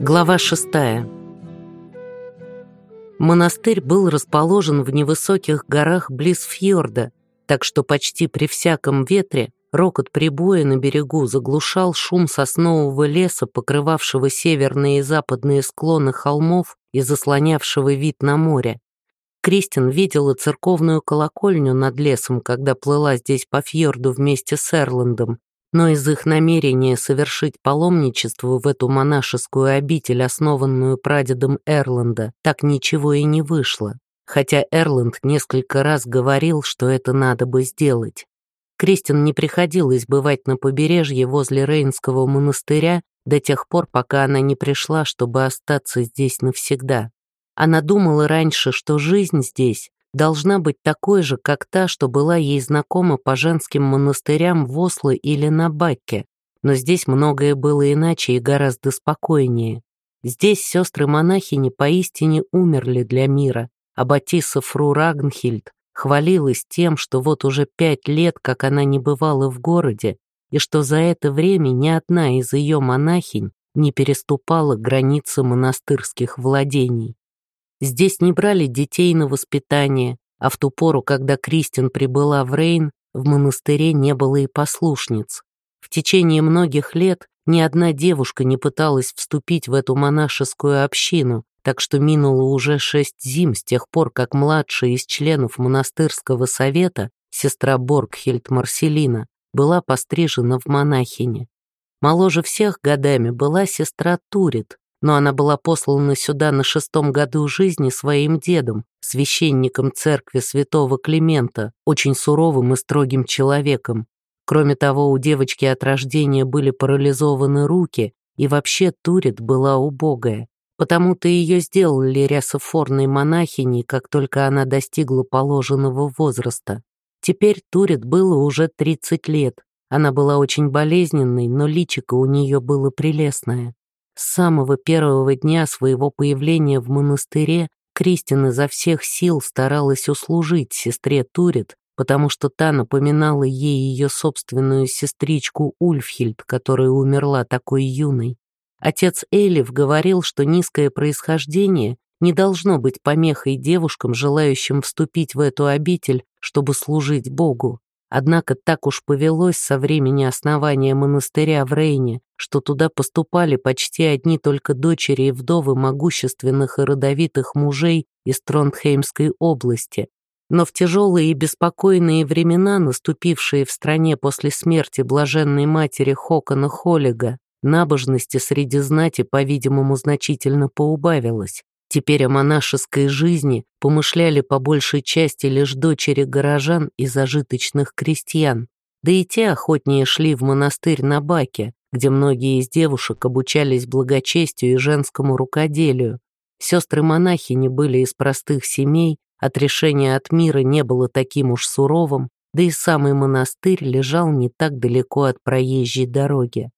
Глава шестая. Монастырь был расположен в невысоких горах близ фьорда, так что почти при всяком ветре рокот прибоя на берегу заглушал шум соснового леса, покрывавшего северные и западные склоны холмов и заслонявшего вид на море. Кристин видела церковную колокольню над лесом, когда плыла здесь по фьорду вместе с Эрландом, но из их намерения совершить паломничество в эту монашескую обитель, основанную прадедом Эрланда, так ничего и не вышло, хотя Эрланд несколько раз говорил, что это надо бы сделать. Кристин не приходилось бывать на побережье возле Рейнского монастыря до тех пор, пока она не пришла, чтобы остаться здесь навсегда. Она думала раньше, что жизнь здесь должна быть такой же, как та, что была ей знакома по женским монастырям в Осло или на Бакке, но здесь многое было иначе и гораздо спокойнее. Здесь сестры-монахини поистине умерли для мира, а Батиса Фру Рагнхильд хвалилась тем, что вот уже пять лет, как она не бывала в городе, и что за это время ни одна из ее монахинь не переступала границы монастырских владений. Здесь не брали детей на воспитание, а в ту пору, когда Кристин прибыла в Рейн, в монастыре не было и послушниц. В течение многих лет ни одна девушка не пыталась вступить в эту монашескую общину, так что минуло уже шесть зим с тех пор, как младшая из членов монастырского совета, сестра Боргхельд Марселина, была пострижена в монахине. Моложе всех годами была сестра Турит, но она была послана сюда на шестом году жизни своим дедом, священником церкви святого Климента, очень суровым и строгим человеком. Кроме того, у девочки от рождения были парализованы руки, и вообще Турит была убогая. Потому-то ее сделали рясофорной монахиней, как только она достигла положенного возраста. Теперь Турит было уже 30 лет. Она была очень болезненной, но личико у нее было прелестное. С самого первого дня своего появления в монастыре Кристин изо всех сил старалась услужить сестре Турит, потому что та напоминала ей ее собственную сестричку Ульфхильд, которая умерла такой юной. Отец Элиф говорил, что низкое происхождение не должно быть помехой девушкам, желающим вступить в эту обитель, чтобы служить Богу. Однако так уж повелось со времени основания монастыря в Рейне, что туда поступали почти одни только дочери и вдовы могущественных и родовитых мужей из Тронтхеймской области. Но в тяжелые и беспокойные времена, наступившие в стране после смерти блаженной матери Хокона Холлига, набожности среди знати, по-видимому, значительно поубавилось. Теперь о монашеской жизни помышляли по большей части лишь дочери горожан и зажиточных крестьян. Да и те охотнее шли в монастырь на Баке, где многие из девушек обучались благочестию и женскому рукоделию. Сестры-монахини были из простых семей, отрешение от мира не было таким уж суровым, да и самый монастырь лежал не так далеко от проезжей дороги.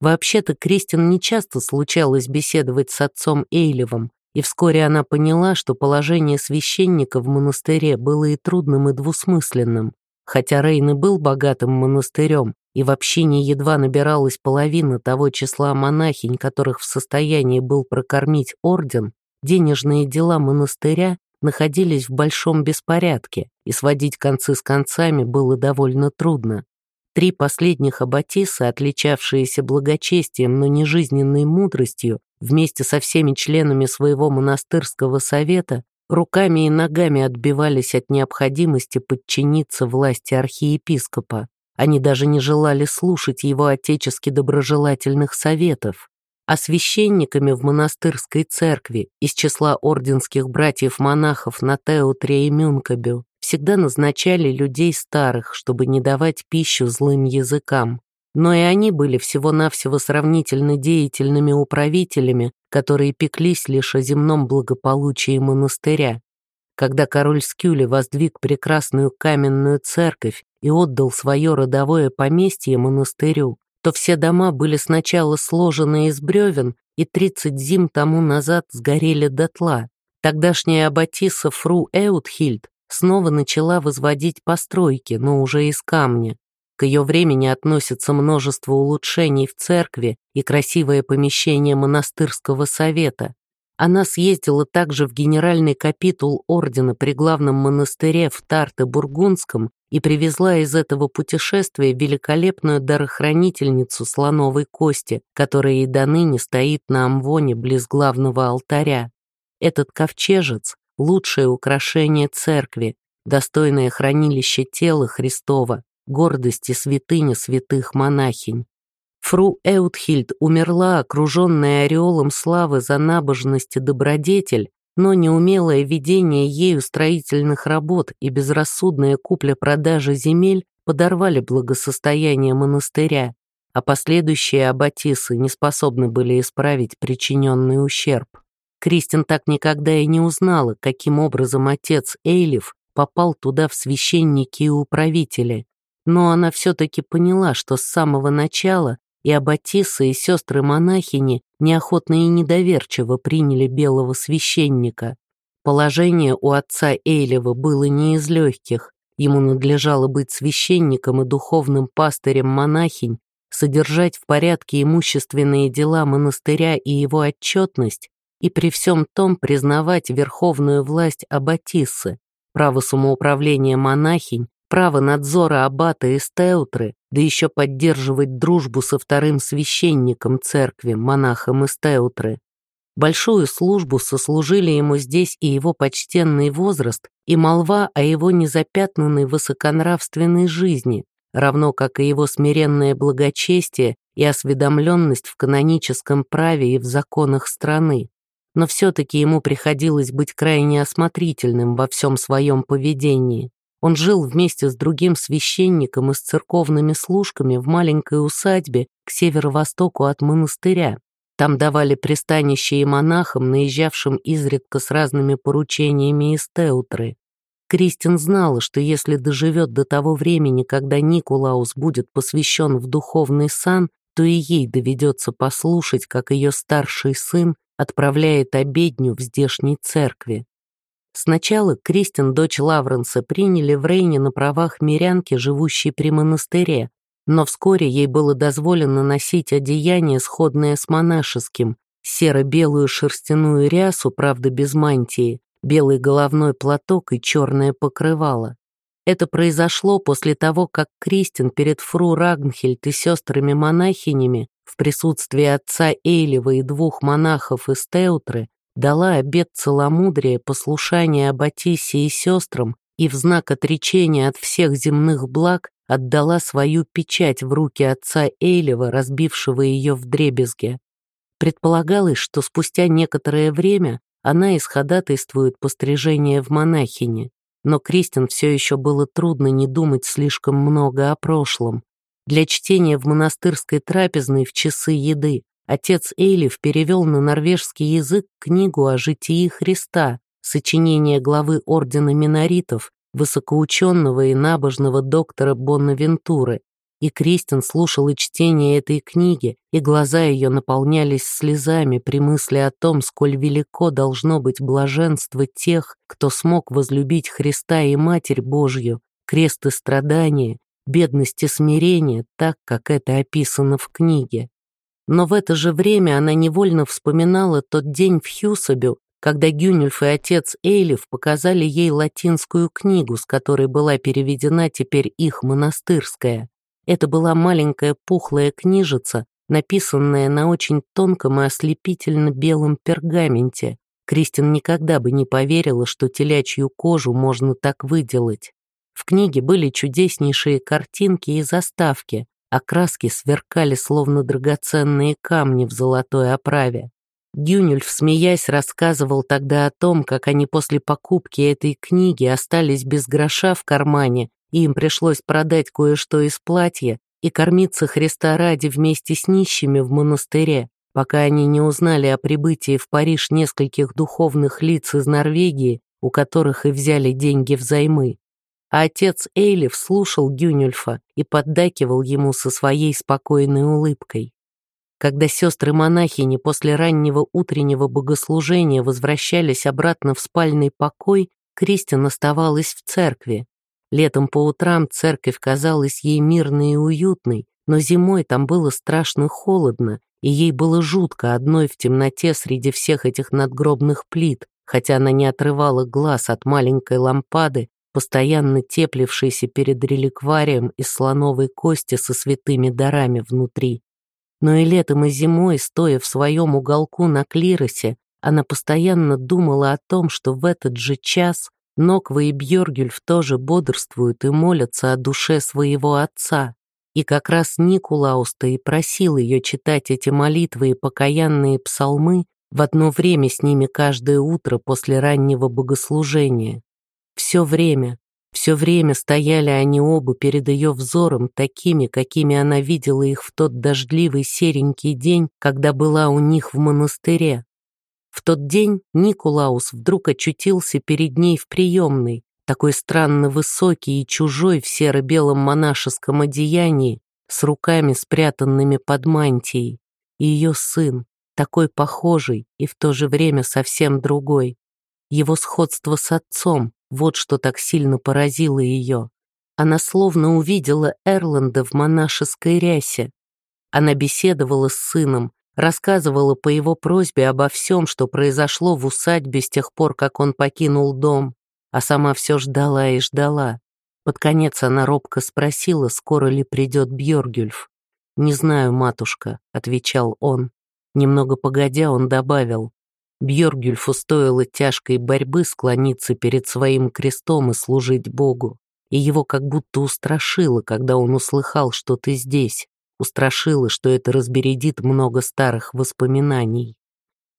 Вообще-то Кристин нечасто случалось беседовать с отцом Эйлевым, и вскоре она поняла, что положение священника в монастыре было и трудным, и двусмысленным. Хотя Рейн и был богатым монастырем, и в общине едва набиралась половина того числа монахинь, которых в состоянии был прокормить орден, денежные дела монастыря находились в большом беспорядке, и сводить концы с концами было довольно трудно. Три последних аббатисы, отличавшиеся благочестием, но не жизненной мудростью, вместе со всеми членами своего монастырского совета, руками и ногами отбивались от необходимости подчиниться власти архиепископа. Они даже не желали слушать его отечески доброжелательных советов. А священниками в монастырской церкви из числа орденских братьев-монахов на Теутре и Мюнкабю всегда назначали людей старых, чтобы не давать пищу злым языкам. Но и они были всего-навсего сравнительно деятельными управителями, которые пеклись лишь о земном благополучии монастыря. Когда король Скюли воздвиг прекрасную каменную церковь и отдал свое родовое поместье монастырю, то все дома были сначала сложены из бревен и 30 зим тому назад сгорели дотла. Тогдашняя аббатиса Фру Эутхильд снова начала возводить постройки, но уже из камня. К ее времени относится множество улучшений в церкви и красивое помещение монастырского совета. Она съездила также в генеральный капитул ордена при главном монастыре в Тарте-Бургундском и привезла из этого путешествия великолепную дарохранительницу слоновой кости, которая и до ныне стоит на амвоне близ главного алтаря. Этот ковчежец — лучшее украшение церкви, достойное хранилище тела Христова, гордости святыня святых монахинь. Фру Эутхильд умерла, окруженная ореолом славы за набожность и добродетель, но неумелое ведение ею строительных работ и безрассудная купля-продажа земель подорвали благосостояние монастыря, а последующие аббатисы не способны были исправить причиненный ущерб. Кристин так никогда и не узнала, каким образом отец Эйлиф попал туда в священники и управители, но она все-таки поняла, что с самого начала и Аббатиса, и сестры-монахини неохотно и недоверчиво приняли белого священника. Положение у отца Эйлева было не из легких, ему надлежало быть священником и духовным пастырем монахинь, содержать в порядке имущественные дела монастыря и его отчетность, и при всем том признавать верховную власть Аббатисы, право самоуправления монахинь право надзора аббата и стеутры, да еще поддерживать дружбу со вторым священником церкви, монахом и стеутры. Большую службу сослужили ему здесь и его почтенный возраст, и молва о его незапятнанной высоконравственной жизни, равно как и его смиренное благочестие и осведомленность в каноническом праве и в законах страны. Но все-таки ему приходилось быть крайне осмотрительным во всем своем поведении. Он жил вместе с другим священником и с церковными служками в маленькой усадьбе к северо-востоку от монастыря. Там давали пристанище и монахам, наезжавшим изредка с разными поручениями из Теутры. Кристин знала, что если доживет до того времени, когда Никулаус будет посвящен в духовный сан, то и ей доведется послушать, как ее старший сын отправляет обедню в здешней церкви. Сначала Кристин, дочь Лавренса, приняли в Рейне на правах мирянки, живущей при монастыре, но вскоре ей было дозволено носить одеяние, сходное с монашеским, серо-белую шерстяную рясу, правда без мантии, белый головной платок и черное покрывало. Это произошло после того, как Кристин перед фру Рагнхельд и сестрами-монахинями в присутствии отца Эйлева и двух монахов из Теутры дала обет целомудрия, послушания Аббатисе и сестрам и в знак отречения от всех земных благ отдала свою печать в руки отца Эйлева, разбившего ее в дребезге. Предполагалось, что спустя некоторое время она исходатайствует пострижение в монахине, но Кристин все еще было трудно не думать слишком много о прошлом. Для чтения в монастырской трапезной в часы еды Отец Эйлиф перевел на норвежский язык книгу о житии Христа, сочинение главы Ордена Миноритов, высокоученного и набожного доктора Боннавентуры, и Кристин слушала чтение этой книги, и глаза ее наполнялись слезами при мысли о том, сколь велико должно быть блаженство тех, кто смог возлюбить Христа и Матерь Божью, крест и страдания, бедность и смирение, так, как это описано в книге. Но в это же время она невольно вспоминала тот день в Хьюсабю, когда Гюнюльф и отец Эйлиф показали ей латинскую книгу, с которой была переведена теперь их монастырская. Это была маленькая пухлая книжица, написанная на очень тонком и ослепительно белом пергаменте. Кристин никогда бы не поверила, что телячью кожу можно так выделать. В книге были чудеснейшие картинки и заставки, а краски сверкали, словно драгоценные камни в золотой оправе. Гюнюльф, смеясь, рассказывал тогда о том, как они после покупки этой книги остались без гроша в кармане, и им пришлось продать кое-что из платья и кормиться Христа ради вместе с нищими в монастыре, пока они не узнали о прибытии в Париж нескольких духовных лиц из Норвегии, у которых и взяли деньги взаймы а отец Эйлиф слушал Гюнюльфа и поддакивал ему со своей спокойной улыбкой. Когда сестры-монахини после раннего утреннего богослужения возвращались обратно в спальный покой, Кристин оставалась в церкви. Летом по утрам церковь казалась ей мирной и уютной, но зимой там было страшно холодно, и ей было жутко одной в темноте среди всех этих надгробных плит, хотя она не отрывала глаз от маленькой лампады, постоянно теплившейся перед реликварием из слоновой кости со святыми дарами внутри. Но и летом, и зимой, стоя в своем уголку на клиросе, она постоянно думала о том, что в этот же час Ноква и Бьоргюльф тоже бодрствуют и молятся о душе своего отца. И как раз Никулауста и просил ее читать эти молитвы и покаянные псалмы в одно время с ними каждое утро после раннего богослужения. Все время, все время стояли они оба перед ее взором такими, какими она видела их в тот дождливый серенький день, когда была у них в монастыре. В тот день Никулаус вдруг очутился перед ней в приемной, такой странно высокий и чужой в серо-белом монашеском одеянии, с руками спрятанными под мантией, и ее сын, такой похожий и в то же время совсем другой. Его сходство с отцом, вот что так сильно поразило ее. Она словно увидела Эрланда в монашеской рясе. Она беседовала с сыном, рассказывала по его просьбе обо всем, что произошло в усадьбе с тех пор, как он покинул дом, а сама все ждала и ждала. Под конец она робко спросила, скоро ли придет Бьоргюльф. «Не знаю, матушка», — отвечал он. Немного погодя, он добавил, Бьоргюльфу стоило тяжкой борьбы склониться перед своим крестом и служить Богу, и его как будто устрашило, когда он услыхал, что ты здесь, устрашило, что это разбередит много старых воспоминаний.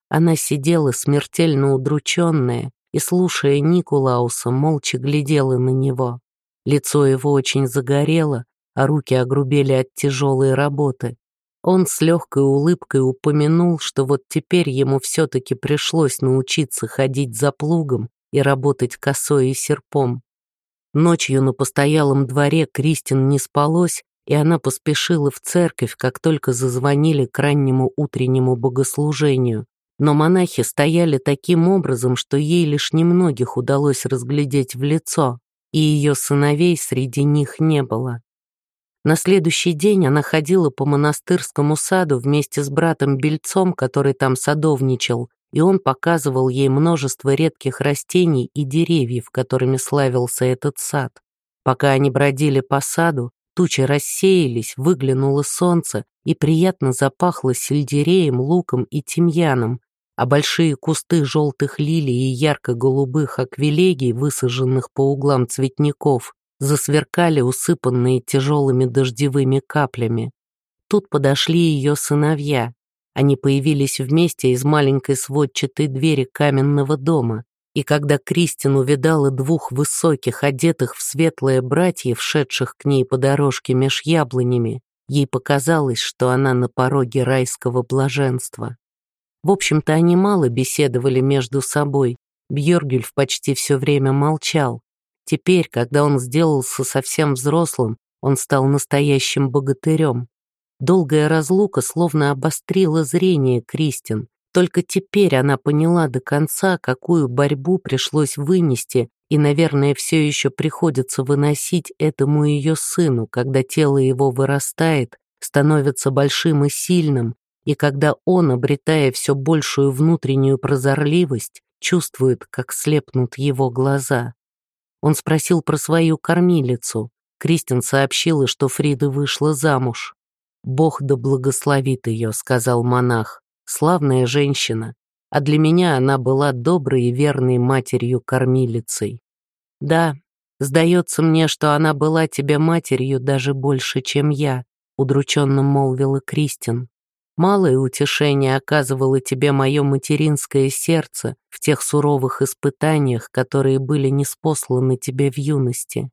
Она сидела смертельно удрученная и, слушая Никулауса, молча глядела на него. Лицо его очень загорело, а руки огрубели от тяжелой работы. Он с легкой улыбкой упомянул, что вот теперь ему все-таки пришлось научиться ходить за плугом и работать косой и серпом. Ночью на постоялом дворе Кристин не спалось, и она поспешила в церковь, как только зазвонили к раннему утреннему богослужению. Но монахи стояли таким образом, что ей лишь немногих удалось разглядеть в лицо, и ее сыновей среди них не было. На следующий день она ходила по монастырскому саду вместе с братом Бельцом, который там садовничал, и он показывал ей множество редких растений и деревьев, которыми славился этот сад. Пока они бродили по саду, тучи рассеялись, выглянуло солнце и приятно запахло сельдереем, луком и тимьяном, а большие кусты желтых лилий и ярко-голубых аквилегий, высаженных по углам цветников, засверкали усыпанные тяжелыми дождевыми каплями. Тут подошли ее сыновья. Они появились вместе из маленькой сводчатой двери каменного дома, и когда Кристин увидала двух высоких, одетых в светлое братьев, шедших к ней по дорожке меж яблонями, ей показалось, что она на пороге райского блаженства. В общем-то, они мало беседовали между собой. Бьоргюльф почти все время молчал, Теперь, когда он сделался совсем взрослым, он стал настоящим богатырем. Долгая разлука словно обострила зрение Кристин. Только теперь она поняла до конца, какую борьбу пришлось вынести, и, наверное, все еще приходится выносить этому ее сыну, когда тело его вырастает, становится большим и сильным, и когда он, обретая все большую внутреннюю прозорливость, чувствует, как слепнут его глаза. Он спросил про свою кормилицу. Кристин сообщила, что Фрида вышла замуж. «Бог да благословит ее», — сказал монах. «Славная женщина. А для меня она была доброй и верной матерью-кормилицей». «Да, сдается мне, что она была тебе матерью даже больше, чем я», — удрученно молвила Кристин. Малое утешение оказывало тебе мое материнское сердце в тех суровых испытаниях, которые были неспосланы тебе в юности.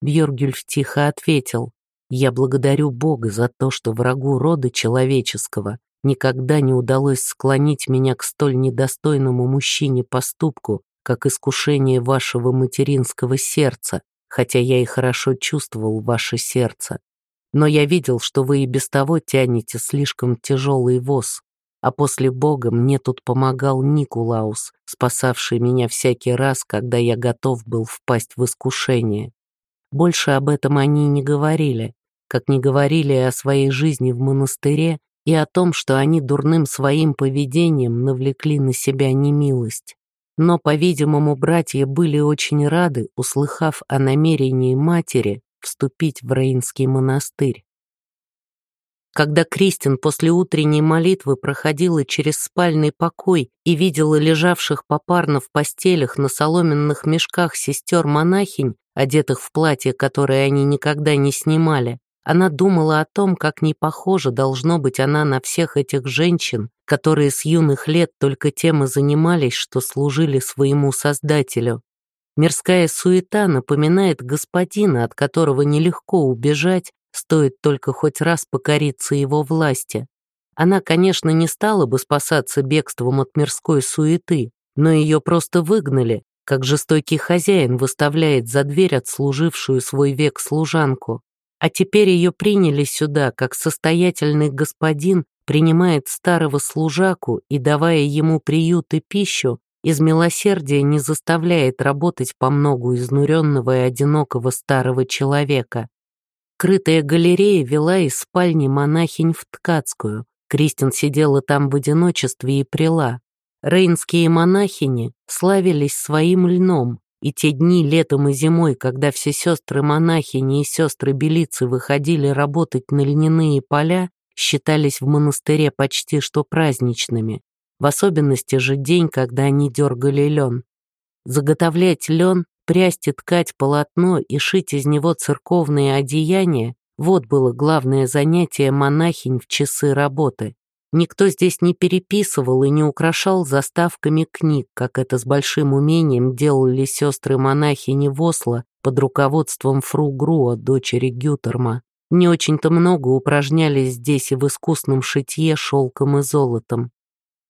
Бьоргюльф тихо ответил, «Я благодарю Бога за то, что врагу рода человеческого никогда не удалось склонить меня к столь недостойному мужчине поступку, как искушение вашего материнского сердца, хотя я и хорошо чувствовал ваше сердце. Но я видел, что вы и без того тянете слишком тяжелый воз, а после Бога мне тут помогал Никулаус, спасавший меня всякий раз, когда я готов был впасть в искушение. больше об этом они не говорили, как не говорили о своей жизни в монастыре и о том, что они дурным своим поведением навлекли на себя немилость. Но, по-видимому, братья были очень рады, услыхав о намерении матери вступить в Рейнский монастырь. Когда Кристин после утренней молитвы проходила через спальный покой и видела лежавших попарно в постелях на соломенных мешках сестер-монахинь, одетых в платье, которое они никогда не снимали, она думала о том, как не похожа должно быть она на всех этих женщин, которые с юных лет только тем и занимались, что служили своему Создателю. Мирская суета напоминает господина, от которого нелегко убежать, стоит только хоть раз покориться его власти. Она, конечно, не стала бы спасаться бегством от мирской суеты, но ее просто выгнали, как жестокий хозяин выставляет за дверь отслужившую свой век служанку. А теперь ее приняли сюда, как состоятельный господин принимает старого служаку и, давая ему приют и пищу, из милосердия не заставляет работать по многу изнуренного и одинокого старого человека. Крытая галерея вела из спальни монахинь в Ткацкую. Кристин сидела там в одиночестве и прила. Рейнские монахини славились своим льном, и те дни летом и зимой, когда все сестры-монахини и сестры-белицы выходили работать на льняные поля, считались в монастыре почти что праздничными, в особенности же день, когда они дергали лен. Заготовлять лен прясть и ткать полотно и шить из него церковные одеяния — вот было главное занятие монахинь в часы работы. Никто здесь не переписывал и не украшал заставками книг, как это с большим умением делали сестры-монахини в Осло под руководством фру Груа, дочери Гютерма. Не очень-то много упражнялись здесь и в искусном шитье шелком и золотом.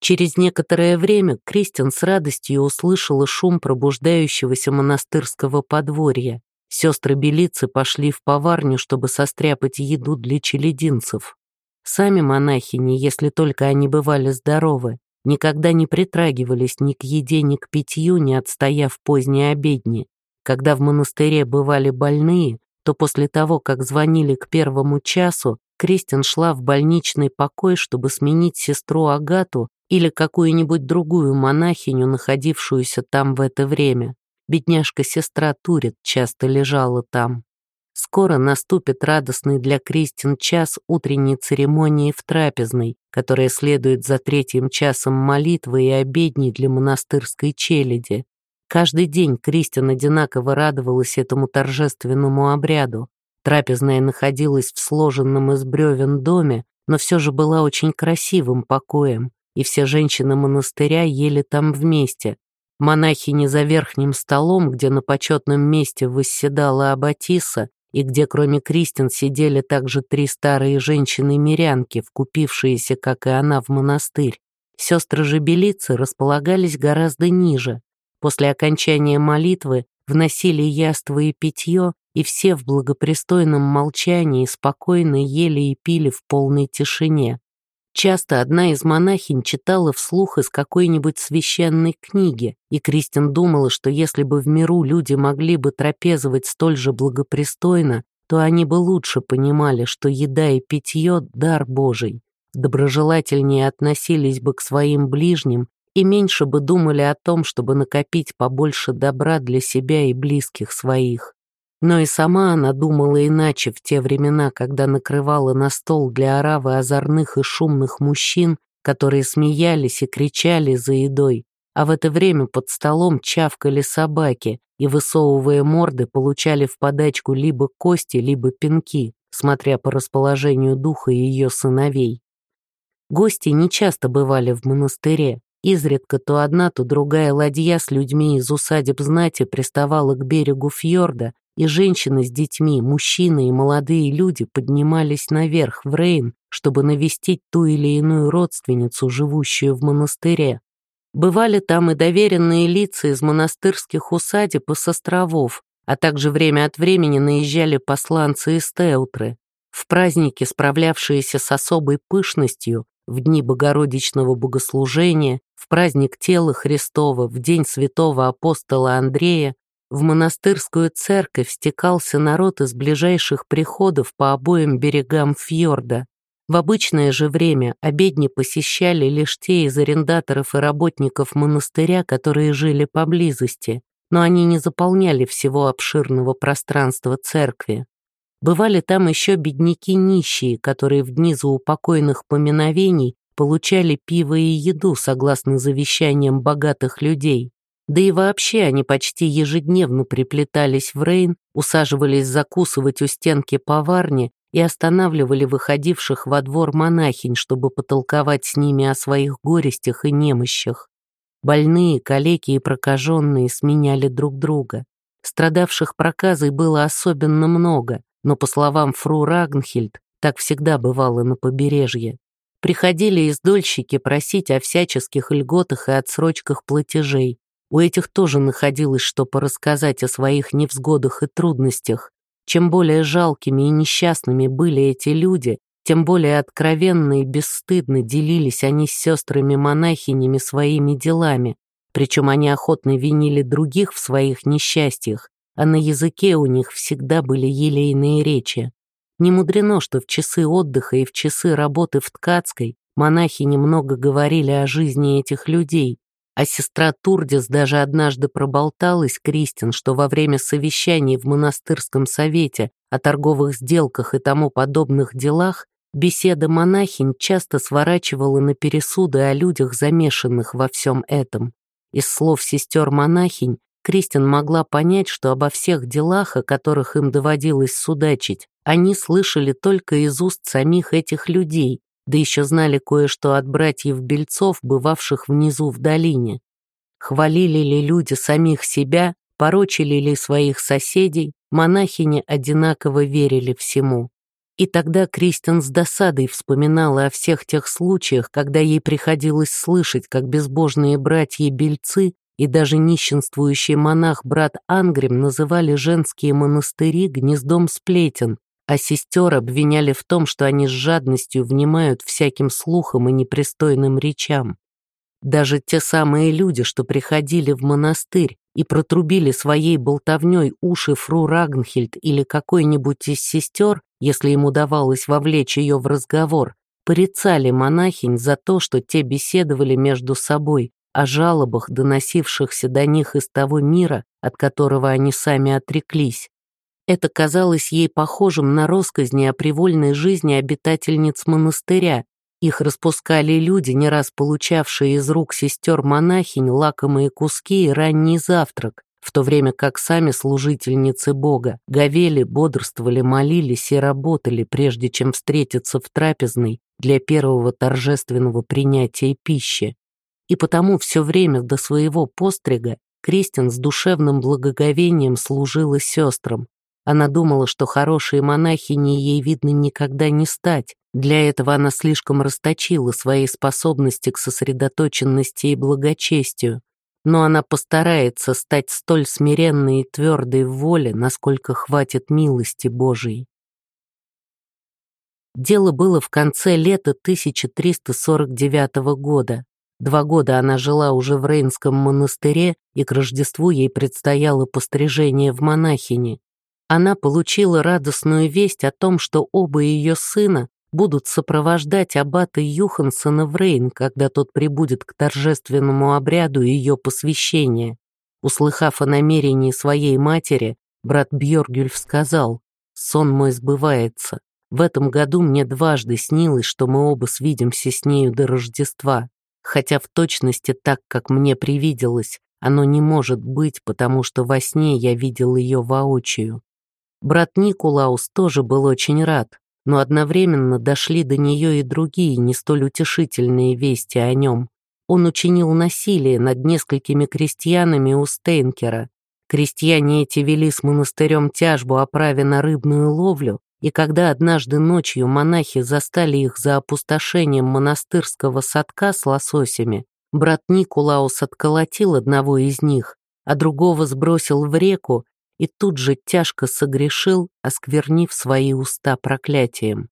Через некоторое время Кристин с радостью услышала шум пробуждающегося монастырского подворья. Сестры-белицы пошли в поварню, чтобы состряпать еду для челединцев. Сами монахини, если только они бывали здоровы, никогда не притрагивались ни к еде, ни к питью, не отстояв поздней обедни. Когда в монастыре бывали больные, то после того, как звонили к первому часу, Кристин шла в больничный покой, чтобы сменить сестру Агату или какую-нибудь другую монахиню, находившуюся там в это время. Бедняжка-сестра Турит часто лежала там. Скоро наступит радостный для Кристин час утренней церемонии в трапезной, которая следует за третьим часом молитвы и обедней для монастырской челяди. Каждый день Кристин одинаково радовалась этому торжественному обряду. Трапезная находилась в сложенном из бревен доме, но все же была очень красивым покоем и все женщины монастыря ели там вместе. Монахини за верхним столом, где на почетном месте восседала Аббатиса, и где кроме Кристин сидели также три старые женщины-мирянки, вкупившиеся, как и она, в монастырь. Сестры же белицы располагались гораздо ниже. После окончания молитвы вносили яство и питье, и все в благопристойном молчании спокойно ели и пили в полной тишине. Часто одна из монахинь читала вслух из какой-нибудь священной книги, и Кристин думала, что если бы в миру люди могли бы трапезовать столь же благопристойно, то они бы лучше понимали, что еда и питье — дар Божий, доброжелательнее относились бы к своим ближним и меньше бы думали о том, чтобы накопить побольше добра для себя и близких своих. Но и сама она думала иначе в те времена, когда накрывала на стол для оравы озорных и шумных мужчин, которые смеялись и кричали за едой, а в это время под столом чавкали собаки и, высовывая морды, получали в подачку либо кости, либо пинки, смотря по расположению духа ее сыновей. Гости нечасто бывали в монастыре. Изредка то одна, то другая ладья с людьми из усадеб знати приставала к берегу фьорда, и женщины с детьми, мужчины и молодые люди поднимались наверх в Рейн, чтобы навестить ту или иную родственницу, живущую в монастыре. Бывали там и доверенные лица из монастырских усадеб и с островов, а также время от времени наезжали посланцы из Теутры. В праздники, справлявшиеся с особой пышностью, в дни Богородичного богослужения, в праздник тела Христова, в день святого апостола Андрея, в монастырскую церковь стекался народ из ближайших приходов по обоим берегам фьорда. В обычное же время обедни посещали лишь те из арендаторов и работников монастыря, которые жили поблизости, но они не заполняли всего обширного пространства церкви. Бывали там еще бедняки нищие, которые в дни заупокойных поминовений получали пиво и еду согласно завещаниям богатых людей. Да и вообще они почти ежедневно приплетались в Рейн, усаживались закусывать у стенки поварни и останавливали выходивших во двор монахинь, чтобы потолковать с ними о своих горестях и немощах. Больные, калеки и прокаженные сменяли друг друга. Страдавших проказой было особенно много, но, по словам фру Рагнхильд, так всегда бывало на побережье. Приходили издольщики просить о всяческих льготах и отсрочках платежей. У этих тоже находилось что порассказать о своих невзгодах и трудностях. Чем более жалкими и несчастными были эти люди, тем более откровенно и бесстыдно делились они с сестрами-монахинями своими делами, причем они охотно винили других в своих несчастьях, а на языке у них всегда были елейные речи. Не мудрено, что в часы отдыха и в часы работы в ткацкой монахи немного говорили о жизни этих людей, а сестра Турдис даже однажды проболталась Кристин, что во время совещаний в монастырском совете о торговых сделках и тому подобных делах беседа монахинь часто сворачивала на пересуды о людях, замешанных во всем этом. Из слов сестер-монахинь Кристин могла понять, что обо всех делах, о которых им доводилось судачить, они слышали только из уст самих этих людей, да еще знали кое-что от братьев-бельцов, бывавших внизу в долине. Хвалили ли люди самих себя, порочили ли своих соседей, монахини одинаково верили всему. И тогда Кристин с досадой вспоминала о всех тех случаях, когда ей приходилось слышать, как безбожные братья-бельцы и даже нищенствующий монах брат Ангрим называли женские монастыри гнездом сплетен, а сестер обвиняли в том, что они с жадностью внимают всяким слухам и непристойным речам. Даже те самые люди, что приходили в монастырь и протрубили своей болтовней уши фру Рагнхильд или какой-нибудь из сестер, если им удавалось вовлечь ее в разговор, порицали монахинь за то, что те беседовали между собой, о жалобах, доносившихся до них из того мира, от которого они сами отреклись. Это казалось ей похожим на росказни о привольной жизни обитательниц монастыря. Их распускали люди, не раз получавшие из рук сестер-монахинь лакомые куски и ранний завтрак, в то время как сами служительницы Бога говели, бодрствовали, молились и работали, прежде чем встретиться в трапезной для первого торжественного принятия пищи и потому все время до своего пострига Кристин с душевным благоговением служила сестрам. Она думала, что хорошей монахиней ей, видно, никогда не стать. Для этого она слишком расточила свои способности к сосредоточенности и благочестию. Но она постарается стать столь смиренной и твердой в воле, насколько хватит милости Божией. Дело было в конце лета 1349 года. Два года она жила уже в Рейнском монастыре, и к Рождеству ей предстояло пострижение в монахини. Она получила радостную весть о том, что оба ее сына будут сопровождать аббата Юхансона в Рейн, когда тот прибудет к торжественному обряду ее посвящения. Услыхав о намерении своей матери, брат Бьоргюльф сказал, «Сон мой сбывается. В этом году мне дважды снилось, что мы оба свидимся с нею до Рождества хотя в точности так, как мне привиделось, оно не может быть, потому что во сне я видел ее воочию. Брат Никулаус тоже был очень рад, но одновременно дошли до нее и другие не столь утешительные вести о нем. Он учинил насилие над несколькими крестьянами у Стейнкера. Крестьяне эти вели с монастырем тяжбу о праве на рыбную ловлю, и когда однажды ночью монахи застали их за опустошением монастырского садка с лососями, брат Никулаус отколотил одного из них, а другого сбросил в реку и тут же тяжко согрешил, осквернив свои уста проклятием.